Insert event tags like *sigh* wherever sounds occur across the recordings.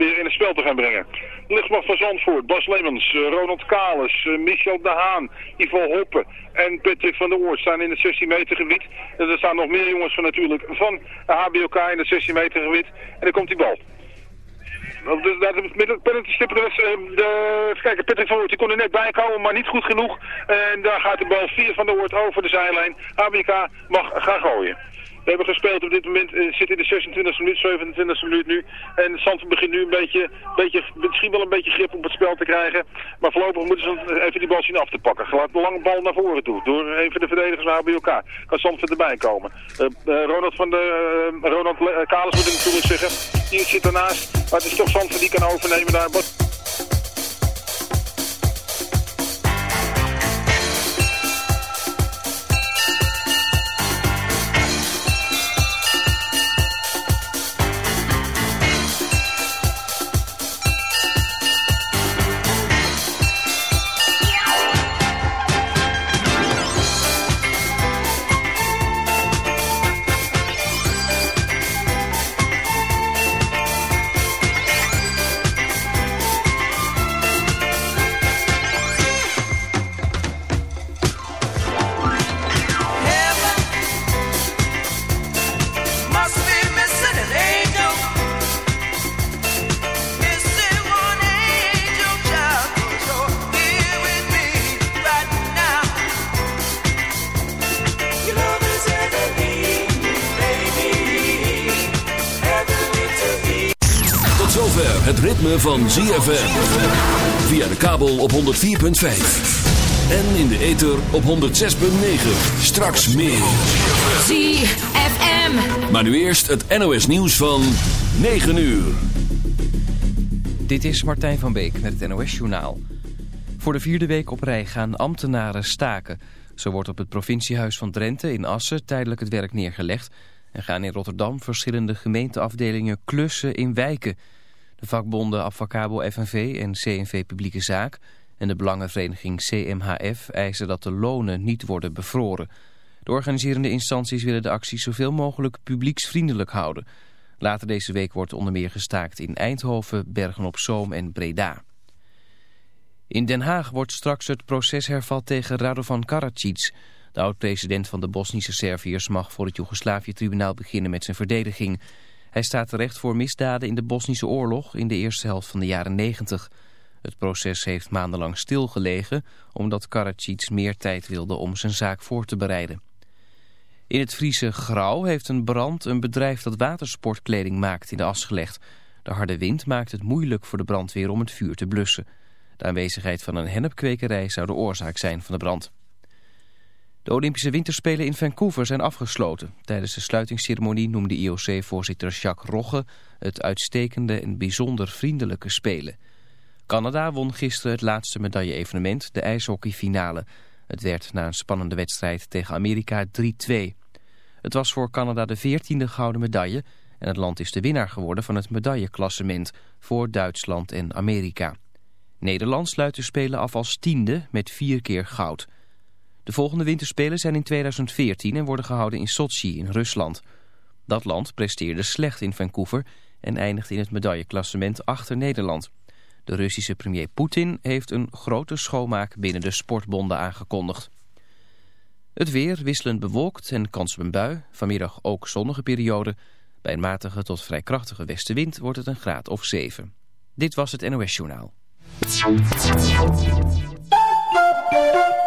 proberen in het spel te gaan brengen. Luchtmacht van Zandvoort, Bas Lemmens, uh, Ronald Kalis, uh, Michel de Haan, Ivo Hoppen en Patrick van der Oort staan in het 16 meter gebied. En er staan nog meer jongens van natuurlijk van HBOK in het 16 meter gebied. En dan komt die bal. Met het penalty stippen de, de, kijken, Patrick van Oort die kon er net bij komen, maar niet goed genoeg. En daar gaat de bal 4 van de Oort over de zijlijn. HBK mag gaan gooien. We hebben gespeeld op dit moment, uh, zit in de 26e minuut, 27e minuut nu. En Zandvoort begint nu een beetje, beetje, misschien wel een beetje grip op het spel te krijgen. Maar voorlopig moeten ze even die bal zien af te pakken. Gelaat een lange bal naar voren toe, door een van de verdedigers naar bij elkaar. Kan Zandvoort erbij komen. Uh, uh, Ronald van de, Ronald Kalis moet ik natuurlijk zeggen, die zit ernaast. Maar het is toch Zandvoort die kan overnemen daar. Van ZFM. Via de kabel op 104.5. En in de ether op 106.9. Straks meer. ZFM. Maar nu eerst het NOS nieuws van 9 uur. Dit is Martijn van Beek met het NOS Journaal. Voor de vierde week op rij gaan ambtenaren staken. Zo wordt op het provinciehuis van Drenthe in Assen tijdelijk het werk neergelegd... en gaan in Rotterdam verschillende gemeenteafdelingen klussen in wijken... De vakbonden Avacabo FNV en CNV Publieke Zaak en de belangenvereniging CMHF eisen dat de lonen niet worden bevroren. De organiserende instanties willen de actie zoveel mogelijk publieksvriendelijk houden. Later deze week wordt onder meer gestaakt in Eindhoven, Bergen-op-Zoom en Breda. In Den Haag wordt straks het proces hervat tegen Radovan Karadzic. De oud-president van de Bosnische Serviërs mag voor het Joegoslavië-tribunaal beginnen met zijn verdediging... Hij staat terecht voor misdaden in de Bosnische oorlog in de eerste helft van de jaren 90. Het proces heeft maandenlang stilgelegen omdat Karadzic meer tijd wilde om zijn zaak voor te bereiden. In het Friese Grauw heeft een brand een bedrijf dat watersportkleding maakt in de as gelegd. De harde wind maakt het moeilijk voor de brandweer om het vuur te blussen. De aanwezigheid van een hennepkwekerij zou de oorzaak zijn van de brand. De Olympische Winterspelen in Vancouver zijn afgesloten. Tijdens de sluitingsceremonie noemde IOC-voorzitter Jacques Rogge het uitstekende en bijzonder vriendelijke spelen. Canada won gisteren het laatste medaille-evenement, de ijshockeyfinale. Het werd na een spannende wedstrijd tegen Amerika 3-2. Het was voor Canada de veertiende gouden medaille en het land is de winnaar geworden van het medailleklassement voor Duitsland en Amerika. Nederland sluit de Spelen af als tiende met vier keer goud. De volgende winterspelen zijn in 2014 en worden gehouden in Sochi in Rusland. Dat land presteerde slecht in Vancouver en eindigde in het medailleklassement achter Nederland. De Russische premier Poetin heeft een grote schoonmaak binnen de sportbonden aangekondigd. Het weer wisselend bewolkt en kans op een bui. Vanmiddag ook zonnige periode. Bij een matige tot vrij krachtige westenwind wordt het een graad of 7. Dit was het NOS Journaal.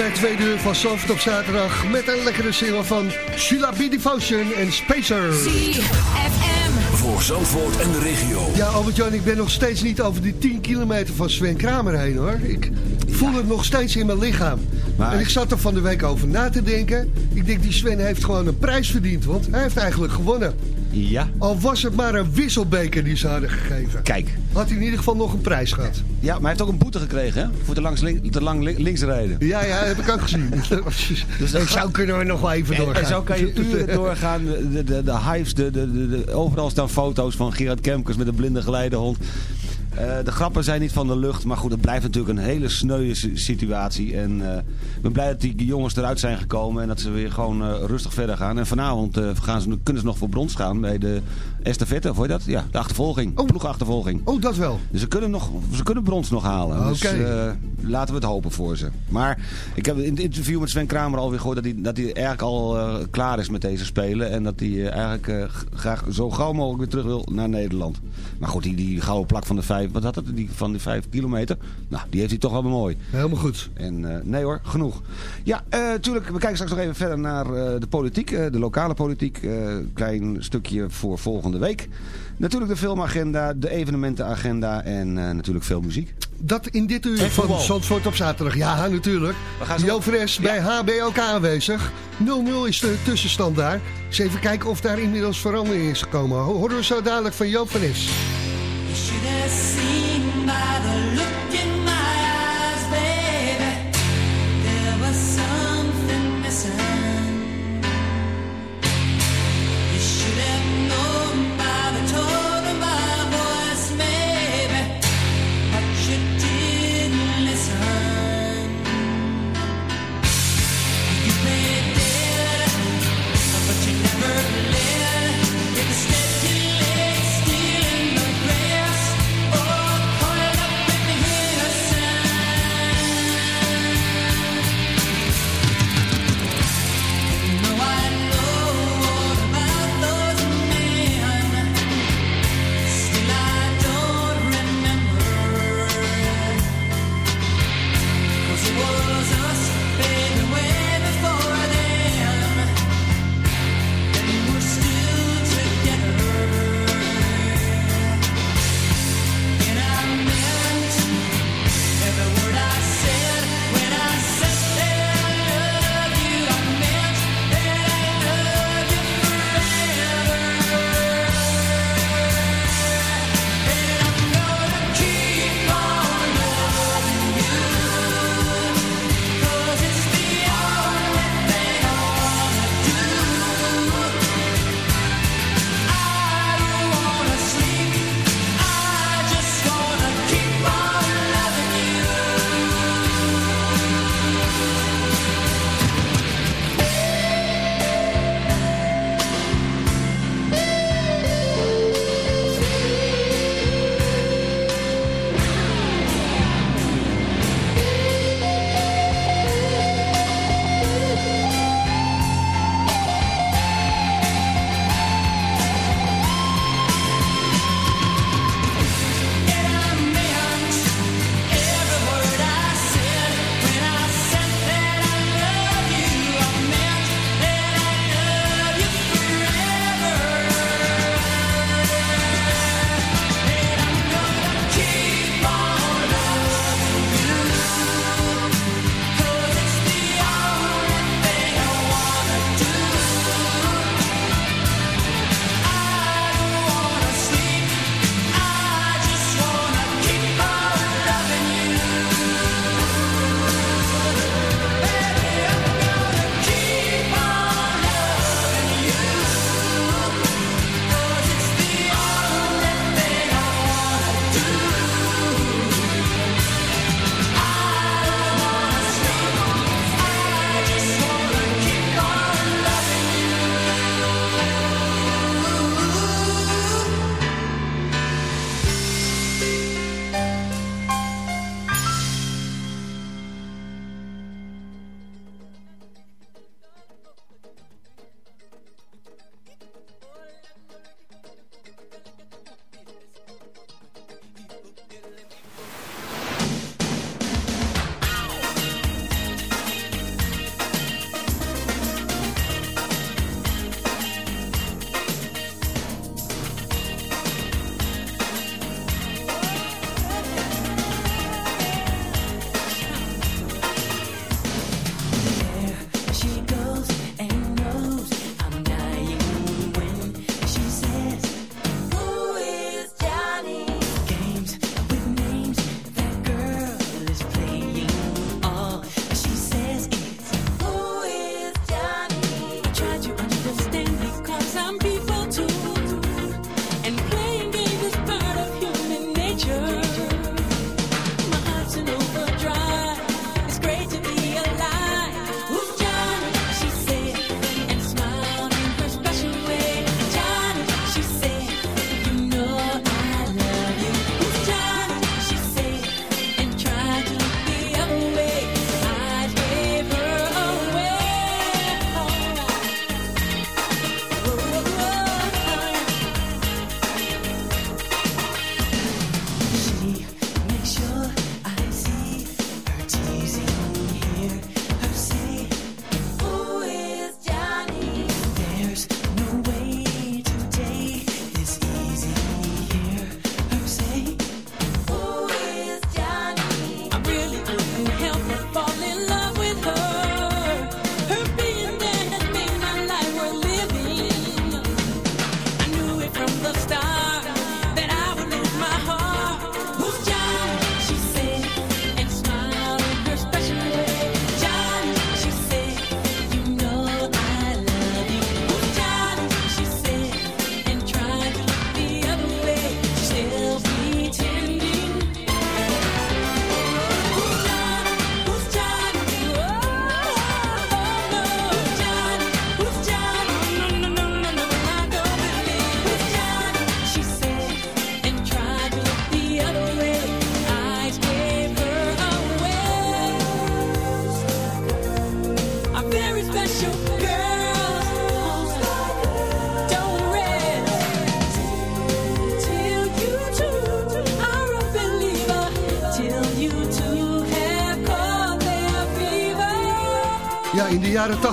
Bij het tweede uur van Zandvoort op zaterdag... met een lekkere single van Sheila B. Devotion en Spacer. ZFM Voor Zandvoort en de regio. Ja, Albert-Jan, ik ben nog steeds niet over die 10 kilometer van Sven Kramer heen, hoor. Ik voel het nog steeds in mijn lichaam. Maar- En ik zat er van de week over na te denken. Ik denk, die Sven heeft gewoon een prijs verdiend, want hij heeft eigenlijk gewonnen. Ja, Al was het maar een wisselbeker die ze hadden gegeven. kijk. Had hij in ieder geval nog een prijs gehad. Ja, maar hij heeft ook een boete gekregen, hè? Voor te, langs link- te lang li- links rijden. Ja, ja, heb ik ook gezien. *laughs* dus dat ik zou kunnen we nog wel even En, doorgaan. en zo kan je uren *laughs* doorgaan. De, de, de hypes, de, de, de, overal staan foto's van Gerard Kemkers met een blinde geleidehond. Eh, de grappen zijn niet van de lucht, maar goed, het blijft natuurlijk een hele sneuwe si- situatie. En eh, ik ben blij dat die jongens eruit zijn gekomen en dat ze weer gewoon eh, rustig verder gaan. En vanavond eh, gaan ze, kunnen ze nog voor brons gaan bij de estafette, of hoor je dat? Ja, de achtervolging, Oh. ploegachtervolging. Oh, dat wel. Dus ze kunnen, nog, ze kunnen brons nog halen. Dus eh, laten we het hopen voor ze. Maar ik heb in het interview met Sven Kramer alweer gehoord dat hij, dat hij eigenlijk al klaar is met deze spelen. En dat hij eigenlijk graag zo gauw mogelijk weer terug wil naar Nederland. Maar goed, die, die gouden plak van de vijf, wat had het? Die, van die vijf kilometer. Nou, die heeft hij toch wel mooi. Helemaal goed. En nee hoor, genoeg. Ja, eh tuurlijk, we kijken straks nog even verder naar eh, de politiek, eh, de lokale politiek. eh, klein stukje voor volgende week. Natuurlijk de filmagenda, de evenementenagenda en eh, natuurlijk veel muziek. Dat in dit uur En van. Zandvoort op zaterdag. Ja, natuurlijk. We gaan zo- Jo Fres bij HBOK aanwezig. 0-0 is de tussenstand daar. Dus even kijken of daar inmiddels verandering is gekomen. Ho- Horen we zo dadelijk van Jo Fres.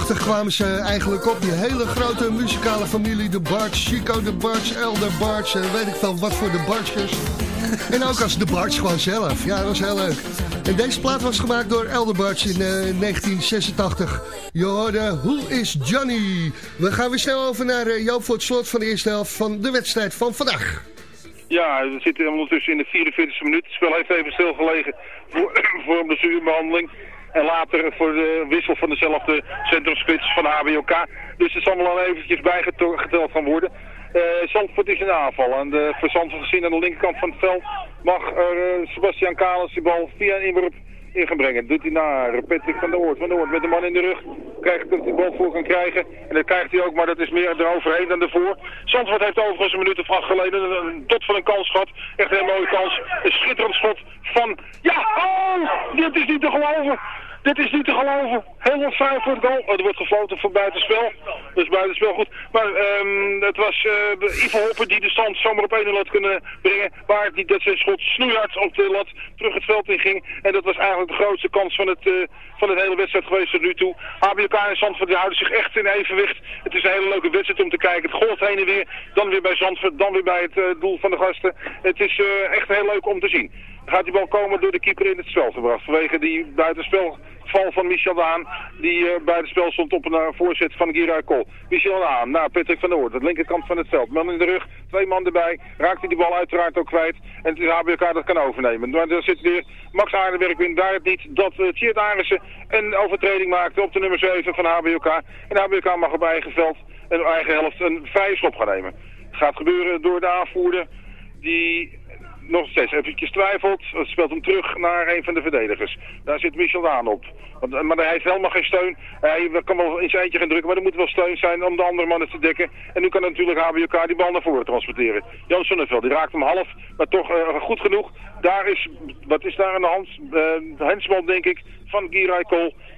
1980 kwamen ze eigenlijk op. Die hele grote muzikale familie, de Barts, Chico de Barts, Elder Barts... Eh, weet ik wel wat voor de Bartsjes. *laughs* en ook als de Barts gewoon zelf. Ja, dat was heel leuk. En deze plaat was gemaakt door Elder Barts in eh, 1986. Je hoorde Hoe is Johnny? We gaan weer snel over naar jou Joop voor het slot van de eerste helft van de wedstrijd van vandaag. Ja, we zitten ondertussen in de 44e minuut. Het spel heeft even stilgelegen voor, *clears throat* voor een blessurebehandeling. En later voor de wissel van dezelfde centrumspits van de HBOK. Dus er zal wel eventjes bijgeteld gaan worden. Eh Zandvoort is in aanval. En de voor Zandvoort gezien aan de linkerkant van het veld mag eh, Sebastian Kalis die bal via een inworp in gaan brengen. Doet hij naar Patrick van der Oort. Van der Oort met de man in de rug. Krijgt dat hij de bal voor kan krijgen. En dat krijgt hij ook, maar dat is meer eroverheen dan ervoor. Zandvoort heeft overigens een minuut of acht geleden een, dot van een kans gehad. Echt een hele mooie kans. Een schitterend schot van... Ja! Dit is niet te geloven. Dit is niet te geloven. Heel fijn voor het goal. Oh, er wordt gefloten voor buitenspel. Dus buitenspel goed. Maar ehm, het was eh Ivo Hoppen die de stand zomaar op 1 had kunnen brengen. Waar niet dat zijn schot snoeihard op de lat terug het veld in ging. En dat was eigenlijk de grootste kans van het, eh, van het hele wedstrijd geweest tot nu toe. HBK en Zandvoort die houden zich echt in evenwicht. Het is een hele leuke wedstrijd om te kijken. Het golft heen en weer. Dan weer bij Zandvoort. Dan weer bij het eh, doel van de gasten. Het is echt heel leuk om te zien. Gaat die bal komen door de keeper in het spel gebracht. Vanwege die buitenspel val van Michel Daan. Die eh, bij het spel stond op een eh, voorzet van Gira Kool. Michel Daan naar Patrick van der Oort. De linkerkant van het veld. Man in de rug. Twee man erbij. Raakt hij die bal uiteraard ook kwijt. En het is HBK dat kan overnemen. Maar daar zit weer Max Aardenberg in. Daar het niet dat uh, Tjeerd Arissen een overtreding maakte op de nummer 7 van HBK. En HBK mag op eigen veld en eigen helft een vrije schop gaan nemen. Het gaat gebeuren door de aanvoerder die nog steeds eventjes twijfelt. Speelt hem terug naar een van de verdedigers. Daar zit Michel Daan op. Want, maar hij heeft helemaal geen steun. Hij kan wel in zijn eentje gaan drukken, maar er moet wel steun zijn om de andere mannen te dekken. En nu kan natuurlijk HBK die bal naar voren transporteren. Jan Sonneveld, die raakt hem half, maar toch uh, goed genoeg. Daar is, wat is daar aan de hand? Uh, hensbal denk ik, van Giray.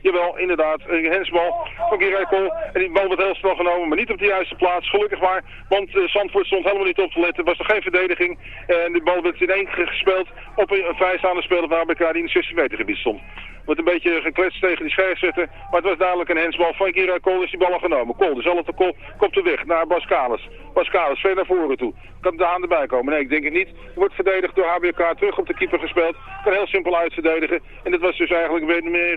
Jawel, inderdaad, een hensbal van Giray. En die bal wordt heel snel genomen, maar niet op de juiste plaats. Gelukkig maar, want uh, Zandvoort stond helemaal niet op te letten. Was er geen verdediging. En de bal werd in één gespeeld op een vrijstaande speler van HBK die in het 16 meter gebied stond. Wordt een beetje gekletst tegen die scheidsrechter. Maar het was dadelijk een hensbal van Gira Kool is die bal al genomen. Kool, dezelfde Kool, komt er weg naar Bas Kalis. Bas Kalis, ver naar voren toe. Kan de haan erbij komen? Nee, ik denk het niet. Wordt verdedigd door HBK, terug op de keeper gespeeld. Kan heel simpel uitverdedigen. En dit was dus eigenlijk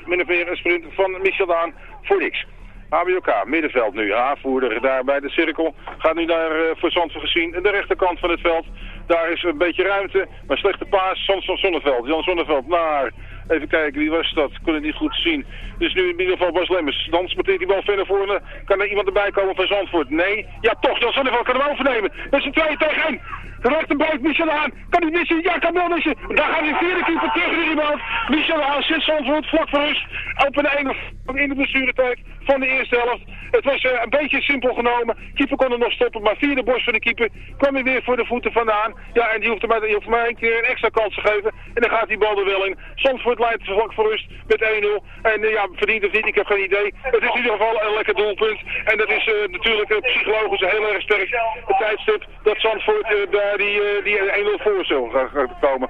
min of meer een sprint van Michel Daan voor niks. HBOK, middenveld nu. Aanvoerder daar bij de cirkel. Gaat nu naar uh, voor Zandvoort gezien. De rechterkant van het veld. Daar is een beetje ruimte. Maar slechte paas. Jan Zonneveld. Jan Zonneveld naar... Even kijken, wie was dat? Kon het niet goed zien. Dus nu in ieder geval Bas Lemmers. Dan sporteert die bal verder voor. Kan er iemand erbij komen van Zandvoort? Nee. Ja, toch. Jan Zonneveld kan hem overnemen. Met z'n tweeën tegen één. Rechterbuik Michel aan. Kan hij missen? Ja, kan wel missen. Daar gaat die vierde keeper terug in iemand. Michel aan zit Zandvoort vlak voor rust. Op een ene in de blessuretijd van de eerste helft. Het was uh, een beetje simpel genomen. Keeper kon er nog stoppen, maar via de borst van de keeper kwam hij weer voor de voeten vandaan. Ja, en die hoeft, maar, die een keer een extra kans te geven. En dan gaat die bal er wel in. Zandvoort leidt vlak voor rust met 1-0. En uh, ja, verdient of niet, ik heb geen idee. Het is in ieder geval een lekker doelpunt. En dat is uh, natuurlijk psychologisch heel erg sterk. Het tijdstip dat Zandvoort daar die, die 1-0 voor gaan komen.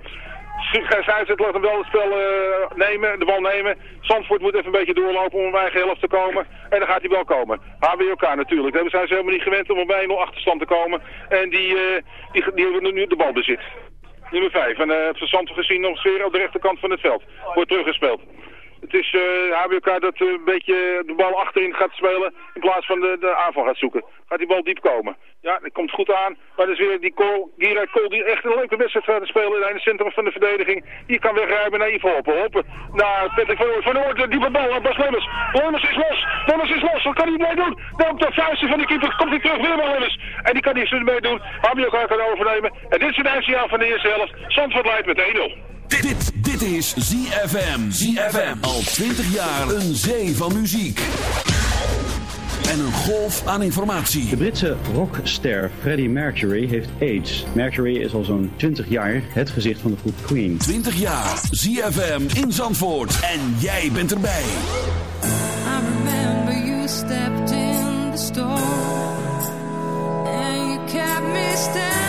Scheidsrechter laat hem wel het spel uh, nemen, de bal nemen. Zandvoort moet even een beetje doorlopen om op eigen helft te komen. En dan gaat hij wel komen. HBOK natuurlijk. Daar zijn ze helemaal niet gewend om op 1-0 achterstand te komen. En die, uh, die, die hebben nu de bal bezit. Nummer 5. En uh, het Zandvoort gezien nog weer op de rechterkant van het veld. Wordt teruggespeeld. Het is HBK dat uh, een beetje de bal achterin gaat spelen in plaats van de, de aanval gaat zoeken. Gaat die bal diep komen. Ja, dat komt goed aan. Maar dat is weer die Kool, Gira Kool die echt een leuke wedstrijd gaat spelen in het centrum van de verdediging. Die kan wegrijden naar Ivo Hoppen. Hoppen naar Patrick van Oort. Van Oort, diepe bal naar Bas Lemmers. Lemmers is los. Lemmers is los. Wat kan hij mee doen? Dan op de vuisten van de keeper komt hij terug. Willem Lemmers. En die kan niet mee doen. HBK kan overnemen. En dit is het eindsignaal van de eerste helft. Zandvoort leidt met 1-0. Dit, dit, dit is ZFM. ZFM. Al 20 jaar een zee van muziek. En een golf aan informatie. De Britse rockster Freddie Mercury heeft AIDS. Mercury is al zo'n 20 jaar het gezicht van de groep Queen. 20 jaar. ZFM in Zandvoort. En jij bent erbij. I remember you stepped in the store and you kept me standing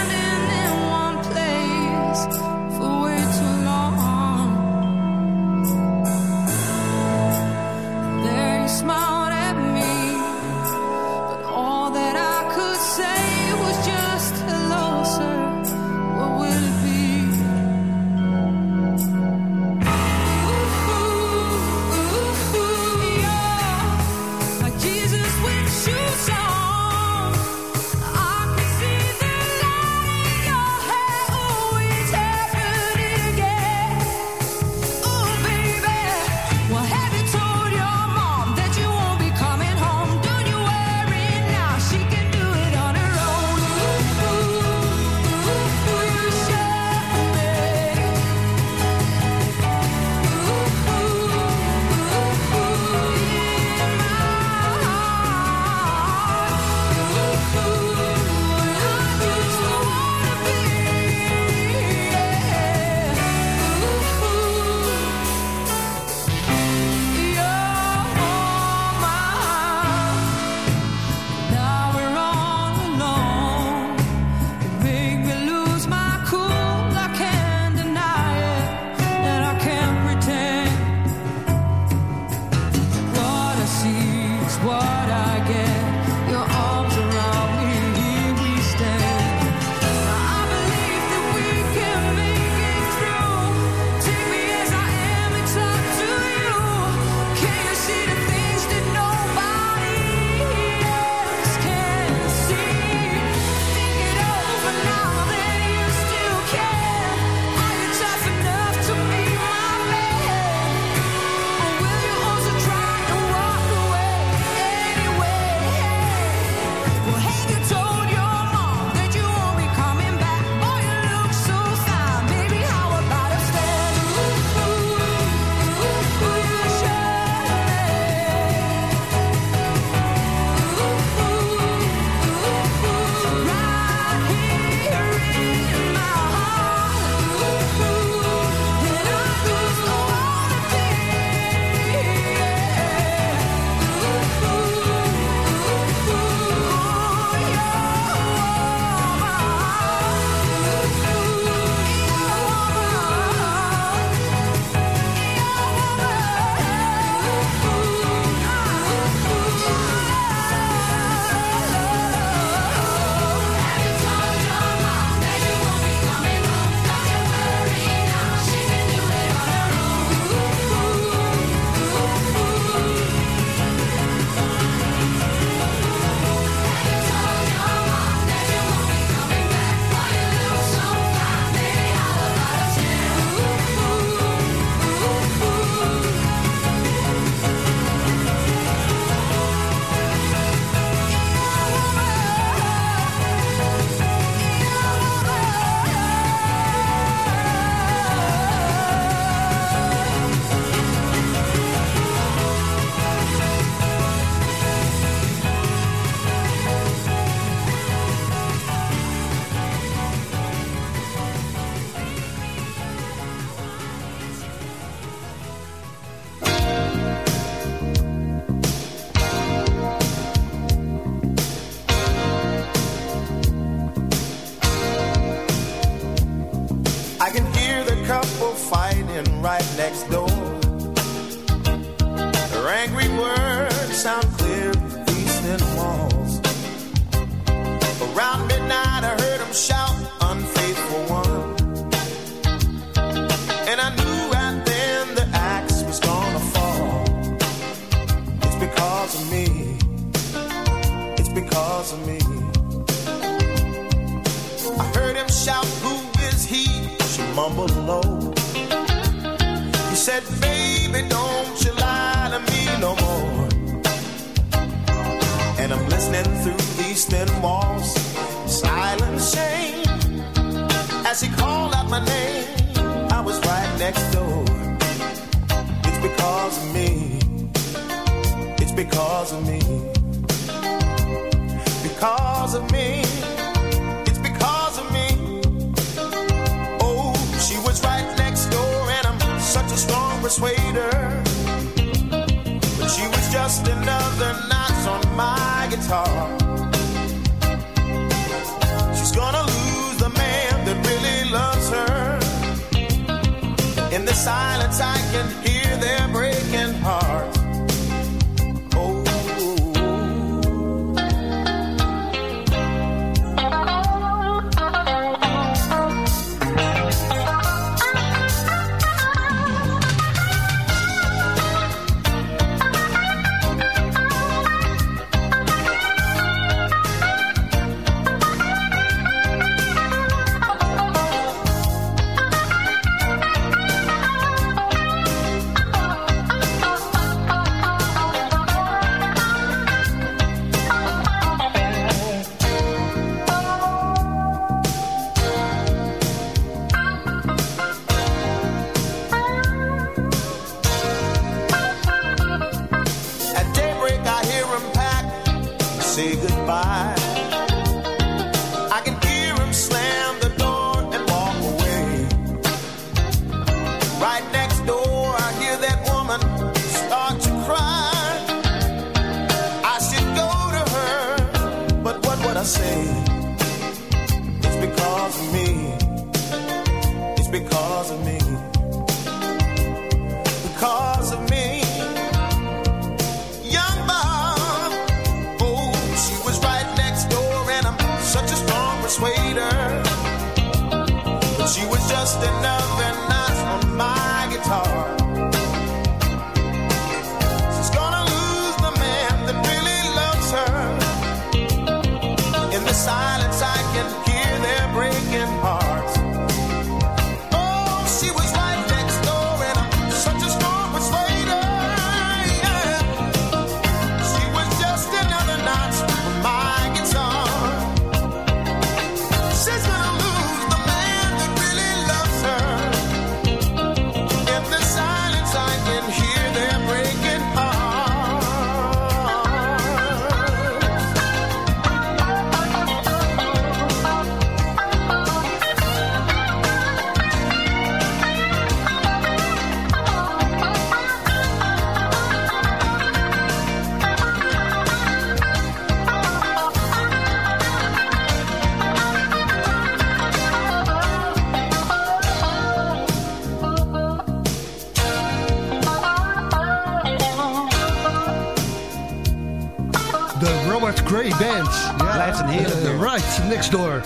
Right, next door.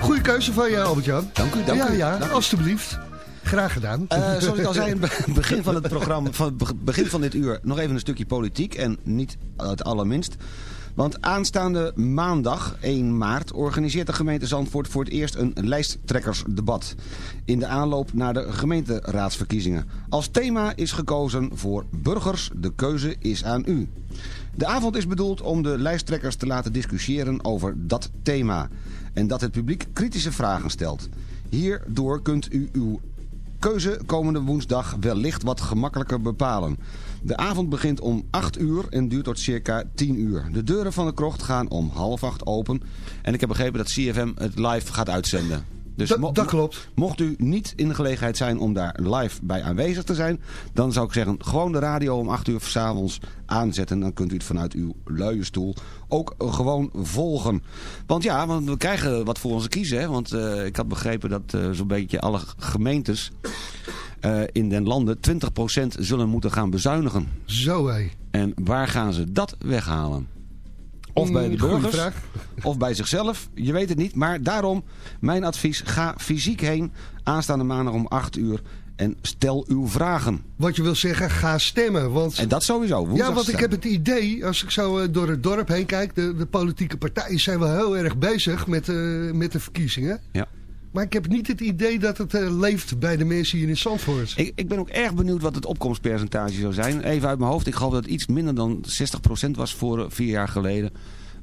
Goeie keuze van je, Albert-Jan. Dank u, dank ja, u. Ja, Dank u. alstublieft. Graag gedaan. Eh, zoals ik al zei in het begin van het programma, van het begin van dit uur, nog even een stukje politiek en niet het allerminst. Want aanstaande maandag, 1 maart, organiseert de gemeente Zandvoort voor het eerst een lijsttrekkersdebat. In de aanloop naar de gemeenteraadsverkiezingen. Als thema is gekozen voor burgers, de keuze is aan u. De avond is bedoeld om de lijsttrekkers te laten discussiëren over dat thema. En dat het publiek kritische vragen stelt. Hierdoor kunt u uw keuze komende woensdag wellicht wat gemakkelijker bepalen. De avond begint om 8 uur en duurt tot circa 10 uur. De deuren van de krocht gaan om half acht open. En ik heb begrepen dat CFM het live gaat uitzenden. Dus Dat- mo- dat klopt. Mocht u niet in de gelegenheid zijn om daar live bij aanwezig te zijn... dan zou ik zeggen, gewoon de radio om 8 uur s'avonds aanzetten. Dan kunt u het vanuit uw luie stoel ook eh, gewoon volgen. Want ja, want we krijgen wat voor onze kiezen. Hè? Want eh, ik had begrepen dat eh, zo'n beetje alle gemeentes in den landen 20% zullen moeten gaan bezuinigen. Zo hé. En waar gaan ze dat weghalen? Of bij de burgers, of bij zichzelf. Je weet het niet. Maar daarom, mijn advies, ga fysiek heen. Aanstaande maandag om 8 uur. En stel uw vragen. Wat je wil zeggen, ga stemmen. Want... En dat sowieso. Ja, want ik heb het idee, als ik zo eh, door het dorp heen kijk... de, de politieke partijen zijn wel heel erg bezig met, eh, met de verkiezingen. Ja. Maar ik heb niet het idee dat het eh, leeft bij de mensen hier in Zandvoort. Ik, ik ben ook erg benieuwd wat het opkomstpercentage zou zijn. Even uit mijn hoofd. Ik geloof dat het iets minder dan 60% was voor eh, vier jaar geleden.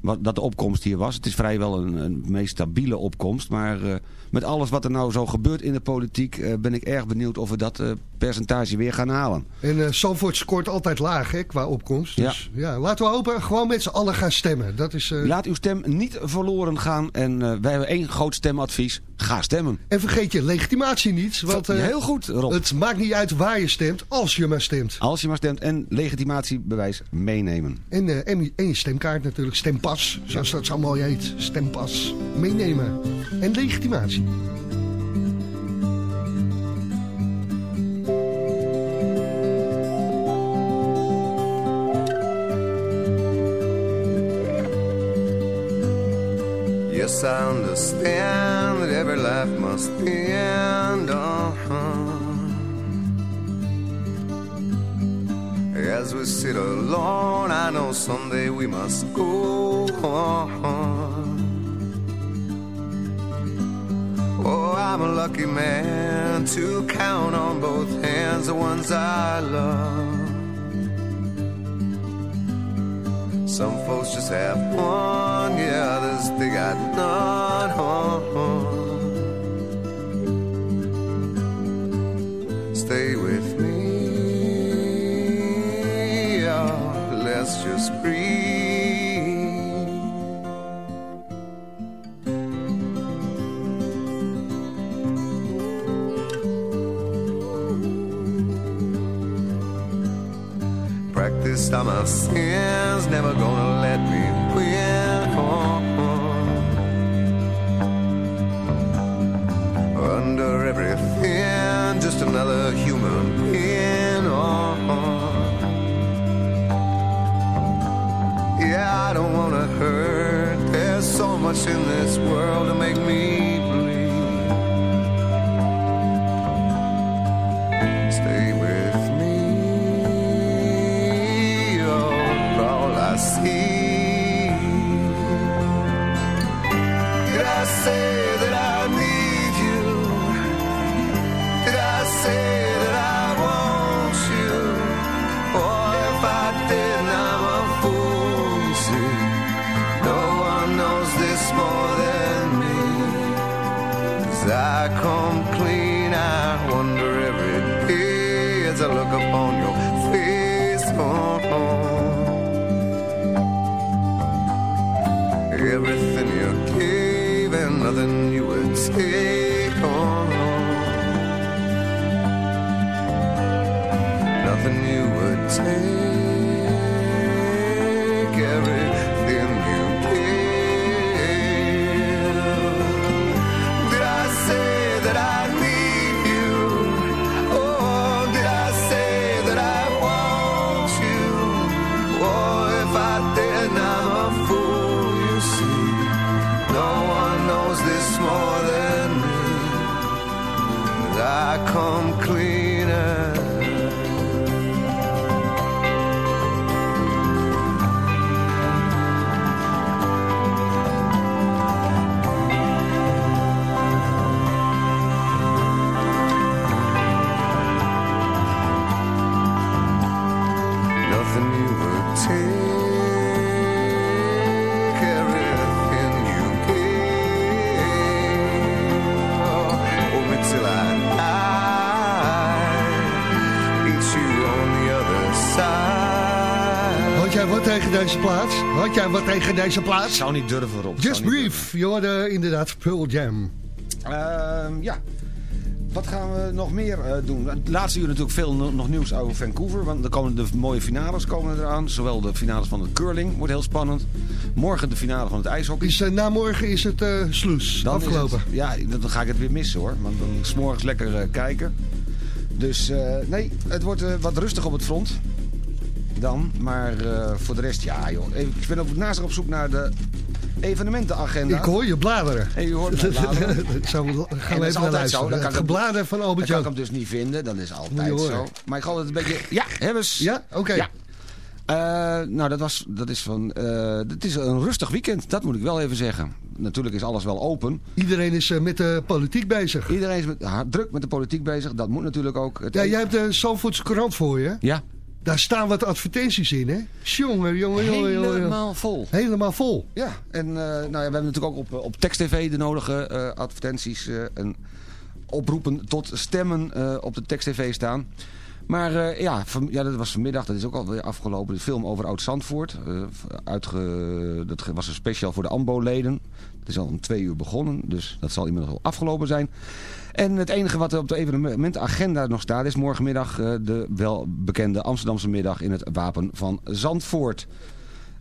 Wat, dat de opkomst hier was. Het is vrijwel een, een meest stabiele opkomst. Maar eh, met alles wat er nou zo gebeurt in de politiek... ben ik erg benieuwd of we dat percentage weer gaan halen. En Zandvoort scoort altijd laag hè, qua opkomst. Dus ja. laten we hopen, gewoon met z'n allen gaan stemmen. Dat is, Laat uw stem niet verloren gaan. En wij hebben één groot stemadvies. Ga stemmen. En vergeet je legitimatie niet. Want, eh, Heel goed, Rob. Het maakt niet uit waar je stemt, als je maar stemt. Als je maar stemt en legitimatiebewijs meenemen. En, eh, en, je- en je stemkaart natuurlijk, stempas, zoals dat zo mooi heet. Stempas, meenemen. En legitimatie. Yes, I understand every life must end. Uh-huh. As we sit alone, I know someday we must go on. Oh, I'm a lucky man to count on both hands the ones I love. Some folks just have one, yeah, others they got none. Stay with me, yeah, let's just breathe. Practiced on my sins, never gonna let me much in this world to make me deze plaats? Had jij wat tegen deze plaats? Zou niet durven, Rob. Just Brief, je hoorde inderdaad Pearl Jam. Ehm, ja. Wat gaan we nog meer eh, doen? Het laatste uur natuurlijk veel no- nog nieuws over Vancouver. Want er komen de mooie finales komen eraan. Zowel de finales van de curling, wordt heel spannend. Morgen de finale van het ijshockey. Is, eh, na morgen is het eh sloes, Dan is afgelopen. het- ja, dan ga ik het weer missen hoor. Want dan is 's morgens lekker kijken. Dus nee, het wordt wat rustig op het front. Dan, maar eh, voor de rest, ja joh. Ik ben ook naast op zoek naar de evenementenagenda. Ik hoor je bladeren. Hey, u hoort bladeren. *laughs* Zo, gaan En we dat is even naar altijd zo. luisteren. Kan Het geblader van Albert kan ik Jan. hem dus niet vinden. Dat is altijd je zo. Maar ik dat het een beetje... Ja, hebben ze. Ja? Oké. Ja. Eh, nou, dat, was, dat is van... eh het is een rustig weekend, dat moet ik wel even zeggen. Natuurlijk is alles wel open. Iedereen is met de politiek bezig. Iedereen is met, druk met de politiek bezig. Dat moet natuurlijk ook. Het Ja, jij hebt de Zandvoortse krant voor je. Ja, Daar staan wat advertenties in, hè? Jongen, jongen, jongen, helemaal vol. Helemaal vol. Ja, en eh, nou ja, we hebben natuurlijk ook op, op tekst-tv de nodige eh, advertenties eh, en oproepen tot stemmen eh, op de tekst-tv staan. Maar eh, ja, van, ja, dat was vanmiddag, dat is ook alweer afgelopen. De film over Oud-Zandvoort. eh, dat was een special voor de AMBO-leden. Het is al om twee uur begonnen, dus dat zal inmiddels al afgelopen zijn. En het enige wat er op de evenementenagenda nog staat... is morgenmiddag eh, de welbekende Amsterdamse middag in het Wapen van Zandvoort.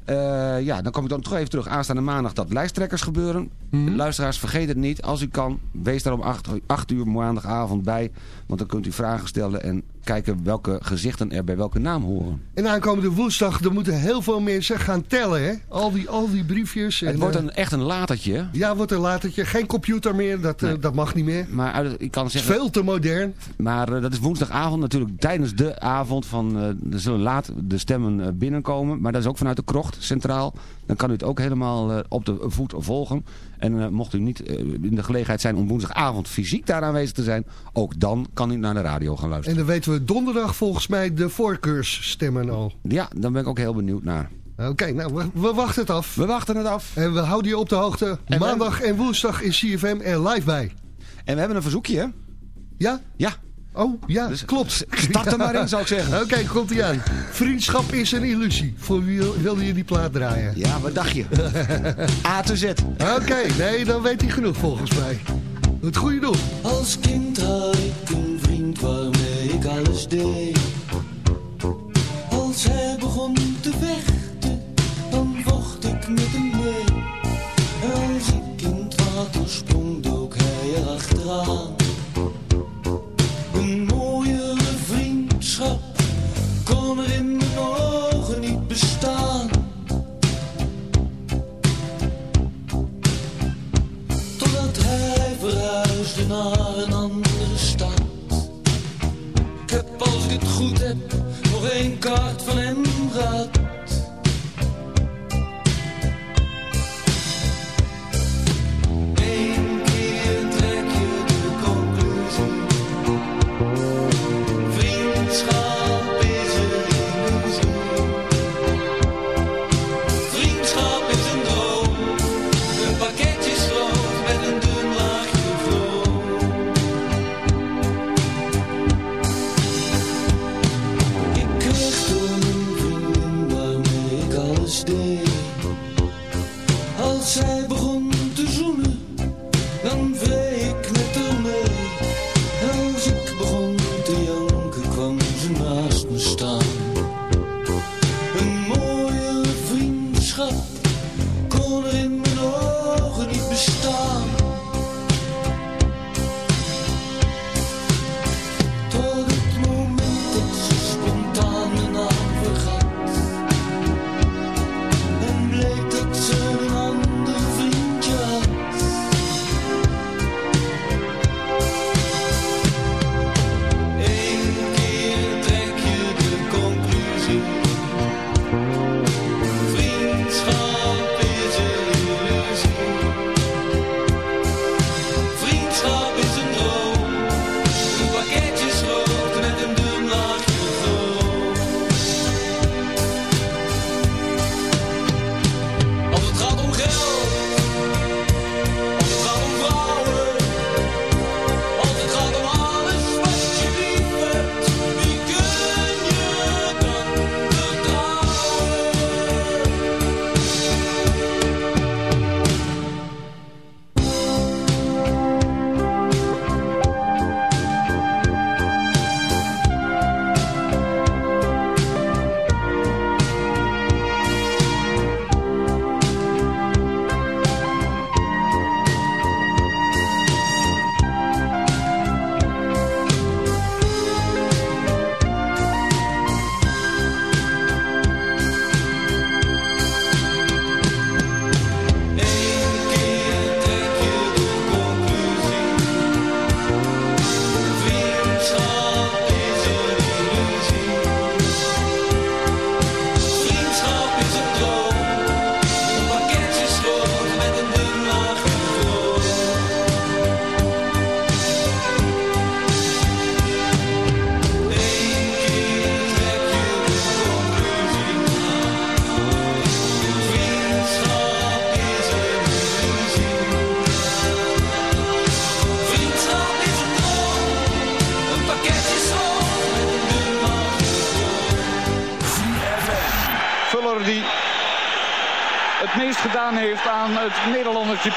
Eh, ja, dan kom ik dan toch even terug. Aanstaande maandag dat lijsttrekkers gebeuren. Luisteraars, vergeet het niet. Als u kan, wees daar om 8, uur maandagavond bij. Want dan kunt u vragen stellen en kijken welke gezichten er bij welke naam horen. En aankomende woensdag, er moeten heel veel mensen gaan tellen, hè? Al die, al die briefjes. Het wordt eh, een, echt een latertje. Ja, wordt een latertje. Geen computer meer, dat, eh, Nee. dat mag niet meer. Maar uit- ik kan zeggen... Veel te modern. Maar eh, dat is woensdagavond natuurlijk tijdens de avond van... eh, er zullen laat de stemmen eh, binnenkomen. Maar dat is ook vanuit de krocht, centraal. Dan kan u het ook helemaal eh, op de voet volgen. En eh, mocht u niet eh, in de gelegenheid zijn om woensdagavond fysiek daar aanwezig te zijn... ook dan kan u naar de radio gaan En luisteren. dan weten we donderdag volgens mij de voorkeursstemmen al. Ja, daar ben ik ook heel benieuwd naar. Oké, nou, we, we wachten het af. We wachten het af. En we houden je op de hoogte. Maandag en woensdag is CFM er live bij. En we hebben een verzoekje, hè? Ja? Ja. Oh, ja, Dus klopt. *laughs* start er maar in, zou ik zeggen. *laughs* Oké, komt ie aan. Vriendschap is een illusie. Voor wie wil- wilde je die plaat draaien? Ja, wat dacht je? *laughs* A to Z. Oké, nee, dan weet hij genoeg volgens mij. Het goede doel. Als kind had ik een vriend waarmee ik alles deed. Als hij begon te vechten, dan vocht ik met hem mee. En als ik in het water sprong, dook hij erachteraan. Er in mijn ogen niet bestaan. Totdat hij verhuisde naar een andere stad. Ik heb als ik het goed heb nog één kaart van hem gehad.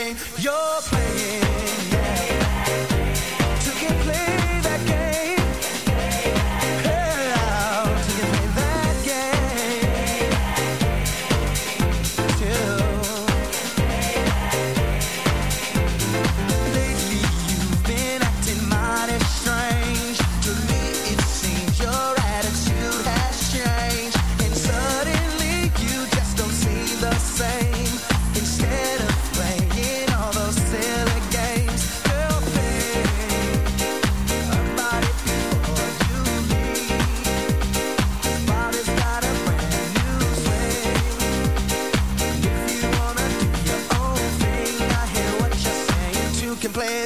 game you're playing. Yeah.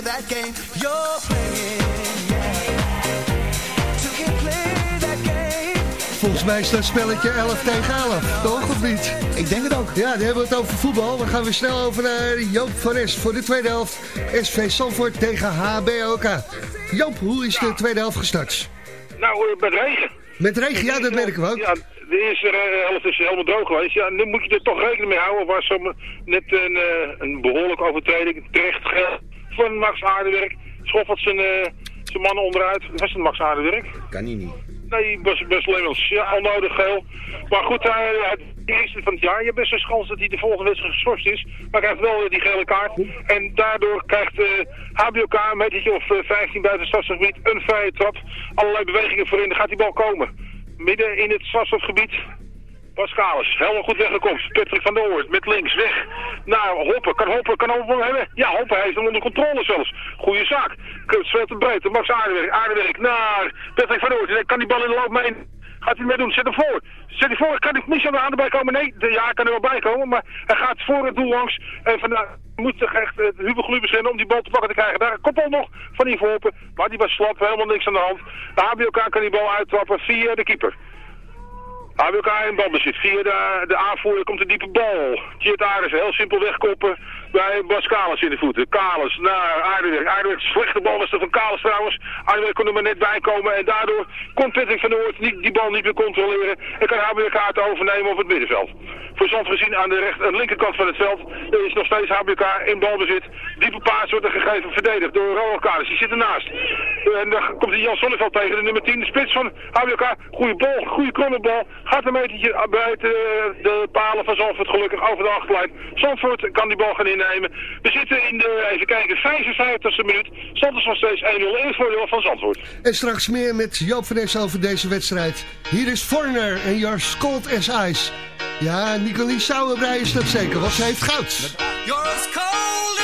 That game you're playing. Yeah. Two can play that game. Volgens mij is dat spelletje 11 tegen 11, toch of niet? Ik denk het ook. Ja, dan hebben we het over voetbal. We gaan weer snel over naar Joop van Es voor de tweede helft. SV Sanford tegen HBOK. Joop, hoe is de tweede helft gestart? Nou, eh, met regen. Met regen, ja, dat merken we ook. Ja, de eerste eh, helft is helemaal droog geweest. Ja, nu moet je er toch rekening mee houden. Was net een, eh, een behoorlijke overtreding. Terecht geld van Max Aardewerk. Schoffelt zijn, eh, zijn mannen onderuit. Was het Max Aardewerk? Kan hij niet. Nee, best, best Lemmels. Ja, onnodig geel. Maar goed, hij, hij, de eerste van het jaar. Je hebt best een kans dat hij de volgende wedstrijd geschorst is. Maar hij krijgt wel eh, die gele kaart. En daardoor krijgt eh HBOK een metertje of eh, 15 buiten het stadsgebied een vrije trap. Allerlei bewegingen voorin. Dan gaat die bal komen. Midden in het stadsgebied. Pascalis, helemaal goed weggekomen. Patrick van der Oort met links weg naar Hoppen. Kan Hoppen, kan Hoppen hebben? Ja, Hoppen heeft hem onder controle zelfs. Goeie zaak. Veel te breed. Max Aardewerk, Aardewerk naar Patrick van der Oort. Kan die bal in de loop mee? Gaat hij mee doen? Zet hem voor. Zet hij voor. Kan ik niet aan erbij komen? Nee, de, ja, hij kan er wel bij komen. Maar hij gaat voor het doel langs. En vandaar moet zich echt het uh, Hubel zijn om die bal te pakken te krijgen. Daar een koppel nog van Yves Hoppen. Maar die was slap. Helemaal niks aan de hand. De HBOK kan die bal uittrappen via de keeper. HBOK in balbezit. Via de, de aanvoerder komt een diepe bal. Tjeerd Ares heel simpel wegkoppen bij Bas Kalis in de voeten. Kalis naar Aardenwerk. Aardenwerk, slechte bal was er van Kalis trouwens. Aardenwerk kon er maar net bij komen en daardoor kon Patrick van Noord niet, die bal niet meer controleren. En kan HBK het overnemen op het middenveld. Voor Zand gezien aan de, recht, aan de linkerkant van het veld is nog steeds HBK in balbezit. Diepe paas wordt er gegeven, verdedigd door Ronald Kalis. Die zit ernaast. En dan komt die Jan Sonneveld tegen, de nummer 10, de spits van HBK. Goede bal, goede kronenbal. Gaat een metertje bij de, de palen van Zandvoort gelukkig over de achterlijn. Zandvoort kan die bal gaan We zitten in de, even kijken, 55e minuut. Stand is nog steeds 1-0 in voordeel van Zandvoort. En straks meer met Joop van Nes over deze wedstrijd. Hier is Forner en Your Cold as Ice. Ja, Nicolien Sauerbrei is dat zeker, want ze heeft goud. You're as cold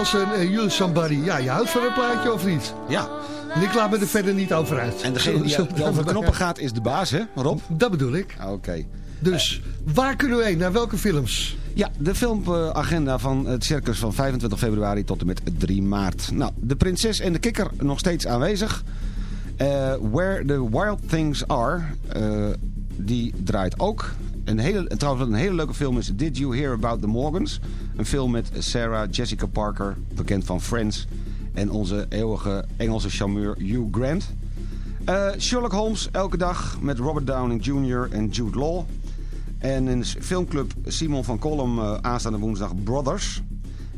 Jansen en You Somebody. Ja, je houdt van een plaatje of niet? Ja. En ik laat me er verder niet over uit. En degene die *laughs* over de knoppen gaat is de baas, hè Rob? Dat bedoel ik. Oké. Dus, waar kunnen we heen? Naar welke films? Ja, de filmagenda van het circus van 25 februari tot en met 3 maart. Nou, de prinses en de kikker nog steeds aanwezig. Eh, Where the Wild Things Are, eh, die draait ook. Een hele, en trouwens, wat een hele leuke film is Did You Hear About the Morgans? Een film met Sarah Jessica Parker, bekend van Friends. En onze eeuwige Engelse charmeur Hugh Grant. Eh, Sherlock Holmes elke dag met Robert Downing Jr. en Jude Law. En in filmclub Simon van Kolm eh, aanstaande woensdag Brothers.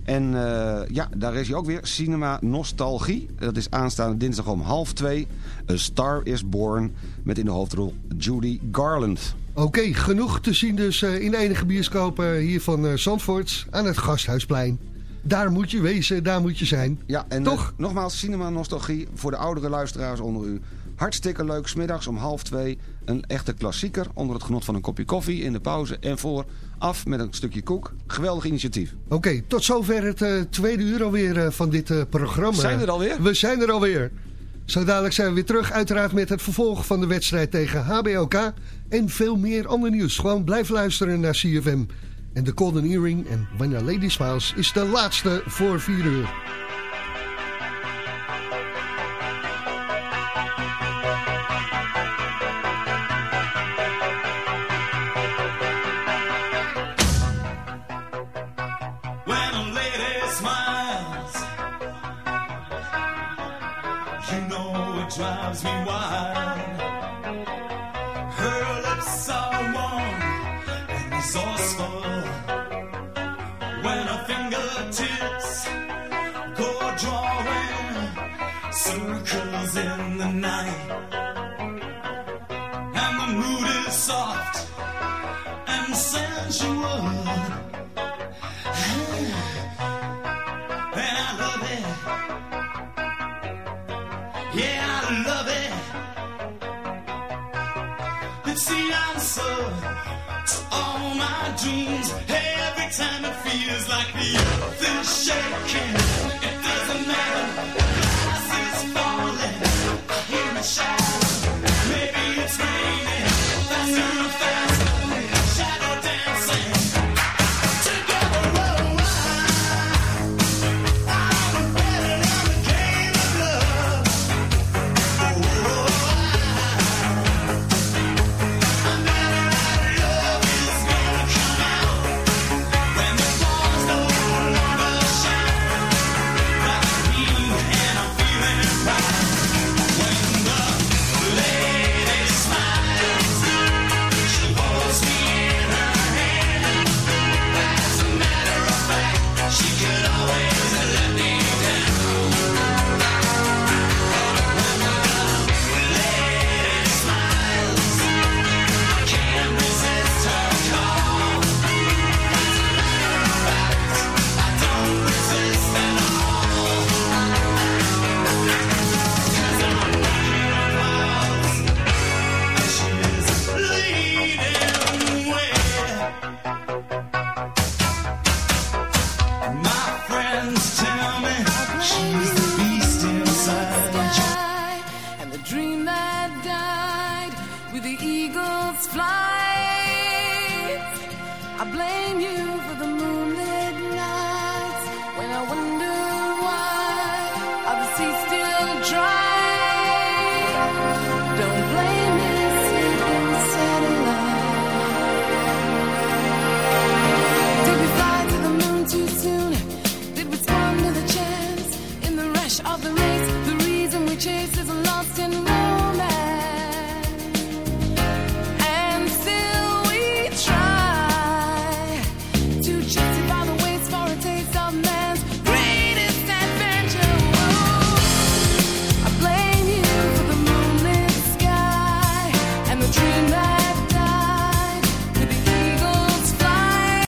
En eh, ja, daar is hij ook weer. Cinema Nostalgie. Dat is aanstaande dinsdag om half twee. A Star is Born. Met in de hoofdrol Judy Garland. Oké, genoeg te zien dus eh, in de enige bioscoop eh, hier van eh, Zandvoort aan het Gasthuisplein. Daar moet je wezen, daar moet je zijn. Ja, en Toch? nogmaals, Cinema Nostalgie voor de oudere luisteraars onder u. Hartstikke leuk, smiddags om half twee. Een echte klassieker onder het genot van een kopje koffie in de pauze. En voor af met een stukje koek. Geweldig initiatief. Oké, tot zover het tweede uur alweer van dit programma. Zijn we er alweer? We zijn er alweer. Zo dadelijk zijn we weer terug, uiteraard met het vervolg van de wedstrijd tegen HBOK. En veel meer ander nieuws. Gewoon blijf luisteren naar CFM. En de Golden Earring en When a Lady Smiles is de laatste voor 4 uur.